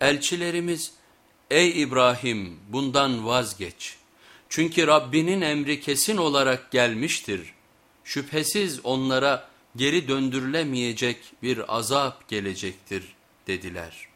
Elçilerimiz ey İbrahim bundan vazgeç. Çünkü Rabbinin emri kesin olarak gelmiştir. Şüphesiz onlara geri döndürülemeyecek bir azap gelecektir dediler.''